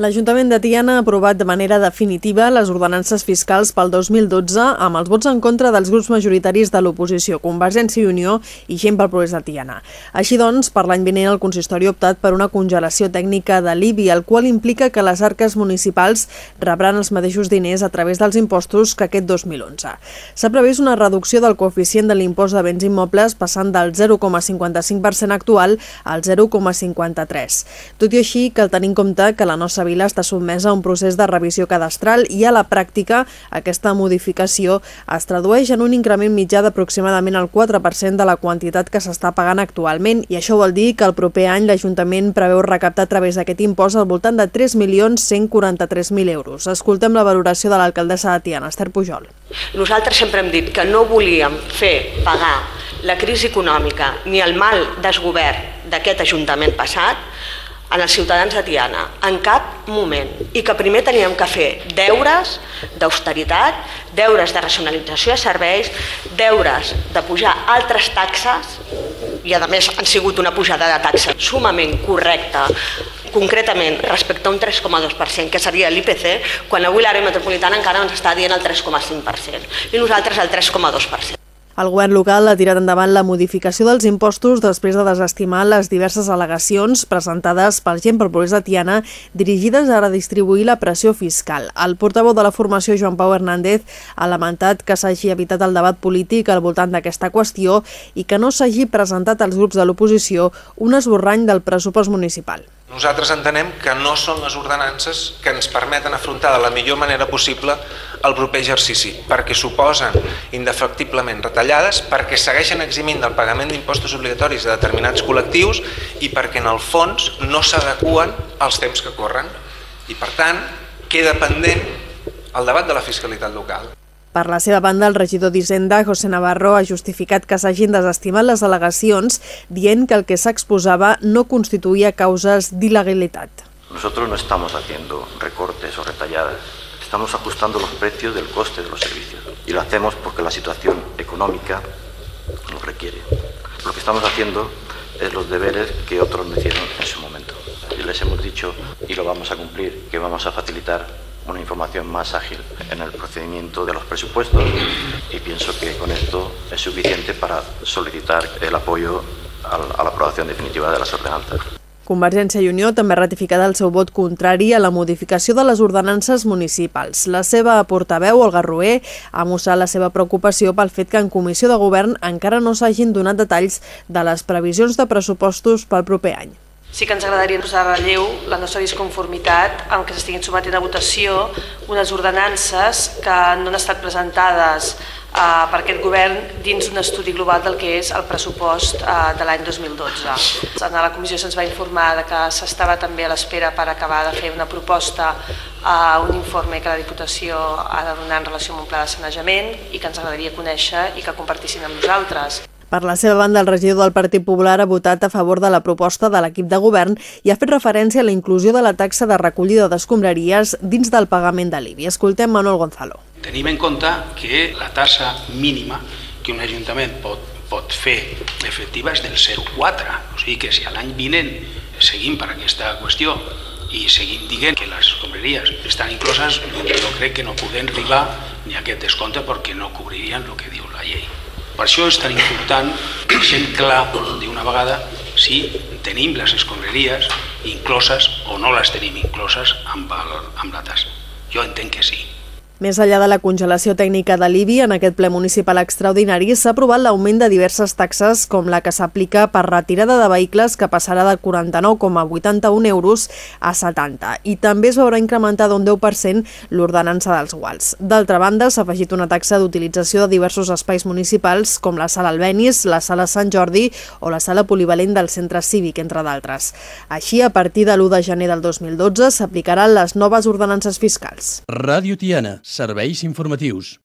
L'Ajuntament de Tiana ha aprovat de manera definitiva les ordenances fiscals pel 2012 amb els vots en contra dels grups majoritaris de l'oposició, Convergència i Unió i Gent pel Progrés de Tiana. Així doncs, per l'any vinent el consistori ha optat per una congelació tècnica de l'IBI, el qual implica que les arques municipals rebran els mateixos diners a través dels impostos que aquest 2011. S'ha previst una reducció del coeficient de l'impost de béns immobles passant del 0,55% actual al 0,53. Tot i així, cal tenir en compte que la nostra aquesta vila està sotmesa a un procés de revisió cadastral i a la pràctica aquesta modificació es tradueix en un increment mitjà d'aproximadament el 4% de la quantitat que s'està pagant actualment i això vol dir que el proper any l'Ajuntament preveu recaptar a través d'aquest impost al voltant de 3.143.000 euros. Escoltem la valoració de l'alcaldessa de Tiana, Esther Pujol. Nosaltres sempre hem dit que no volíem fer pagar la crisi econòmica ni el mal desgovern d'aquest Ajuntament passat en els ciutadans de Tiana, en cap moment, i que primer teníem que fer deures d'austeritat, deures de racionalització de serveis, deures de pujar altres taxes, i a més han sigut una pujada de taxa sumament correcta, concretament respecte a un 3,2%, que seria l'IPC, quan avui l'àrea metropolitana encara ens està dient el 3,5%, i nosaltres el 3,2%. El govern local ha tirat endavant la modificació dels impostos després de desestimar les diverses al·legacions presentades pel gent progrés de Tiana dirigides a redistribuir la pressió fiscal. El portaveu de la formació, Joan Pau Hernández, ha lamentat que s'hagi evitat el debat polític al voltant d'aquesta qüestió i que no s'hagi presentat als grups de l'oposició un esborrany del pressupost municipal. Nosaltres entenem que no són les ordenances que ens permeten afrontar de la millor manera possible el proper exercici, perquè suposen indefectiblement retallades, perquè segueixen eximint del pagament d'impostos obligatoris de determinats col·lectius i perquè en el fons no s'adequen als temps que corren. I per tant, queda pendent el debat de la fiscalitat local. Per la seva banda, el regidor d'Hisenda, José Navarro, ha justificat que s'hagin desestimat les al·legacions, dient que el que s'exposava no constituïa causes d'il·legalitat. Nosotros no estamos haciendo recortes o retalladas, estamos ajustando los precios del coste de los servicios y lo hacemos porque la situación económica lo requiere. Lo que estamos haciendo es los deberes que otros me hicieron en su momento. Y les hemos dicho, y lo vamos a cumplir, que vamos a facilitar una información más ágil en el procedimiento de los presupuestos y pienso que con esto es suficiente para solicitar el apoyo a la aprobación definitiva de las ordenanzas. Convergència i Unió també ha ratificat el seu vot contrari a la modificació de les ordenances municipals. La seva portaveu, Olga Rué, ha mostrat la seva preocupació pel fet que en comissió de govern encara no s'hagin donat detalls de les previsions de pressupostos pel proper any. Sí que ens agradaria posar a relleu la nostra disconformitat amb que s'estiguin sometent a votació unes ordenances que no han estat presentades eh, per aquest govern dins d'un estudi global del que és el pressupost eh, de l'any 2012. En la comissió se'ns va informar de que s'estava també a l'espera per acabar de fer una proposta a un informe que la Diputació ha de donar en relació amb un pla de sanejament i que ens agradaria conèixer i que compartissin amb nosaltres. Per la seva banda, el regidor del Partit Popular ha votat a favor de la proposta de l'equip de govern i ha fet referència a la inclusió de la taxa de recollida d'escombraries dins del pagament de l'IBI. Escoltem Manuel Gonzalo. Tenim en compte que la tassa mínima que un ajuntament pot, pot fer efectiva és del 0,4. O sigui que si a l'any vinent seguim per aquesta qüestió i seguim dient que les escombraries estan incloses, jo crec que no podem arribar ni a aquest descompte perquè no cobririen el que diu la llei. Per això és tan important ser clar d'una vegada si tenim les escombraries incloses o no les tenim incloses amb, el, amb la tassa. Jo entenc que sí. Més enllà de la congelació tècnica de l'IBI, en aquest ple municipal extraordinari s'ha aprovat l'augment de diverses taxes com la que s'aplica per retirada de vehicles que passarà de 49,81 euros a 70 i també es veurà incrementada un 10% l'ordenança dels guals. D'altra banda, s'ha afegit una taxa d'utilització de diversos espais municipals com la sala Albenis, la sala Sant Jordi o la sala polivalent del centre cívic, entre d'altres. Així, a partir de l'1 de gener del 2012 s'aplicaran les noves ordenances fiscals. Ràdio Tiana serveis informatius.